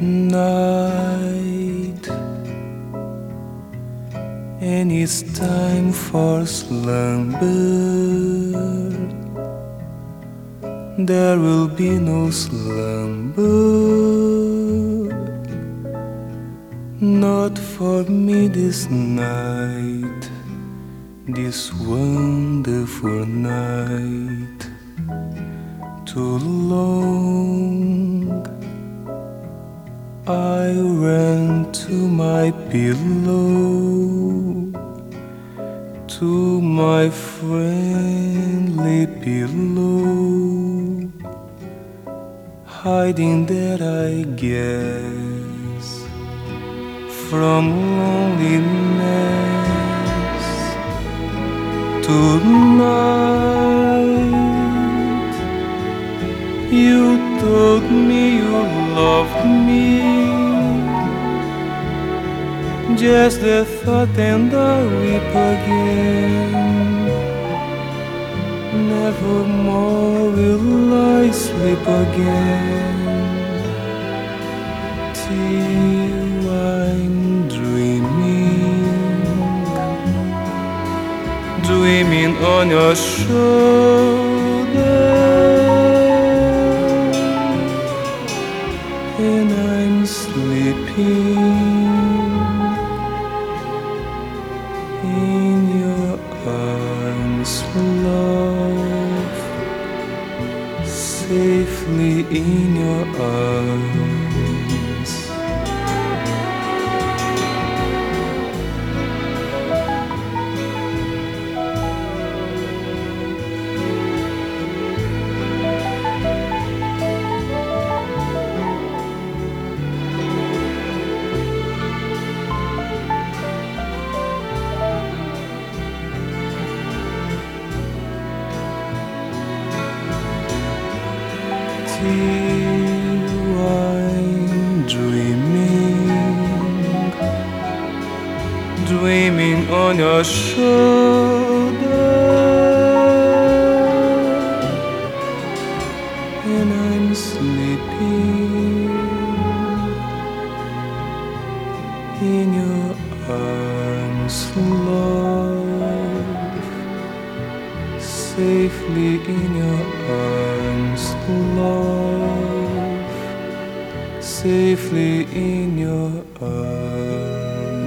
night, and it's time for slumber. There will be no slumber, not for me this night, this wonderful night. Too long I ran to my pillow, to my friendly pillow, hiding there, I guess, from loneliness. Tonight, you told me you loved me. Just the thought and I weep again. Nevermore will I sleep again. Till I'm dreaming, dreaming on your shoulder. Safely in your arms. I'm dreaming, dreaming on your shoulder, and I'm sleeping in your arms, love, safely in your arms, love, safely in your arms.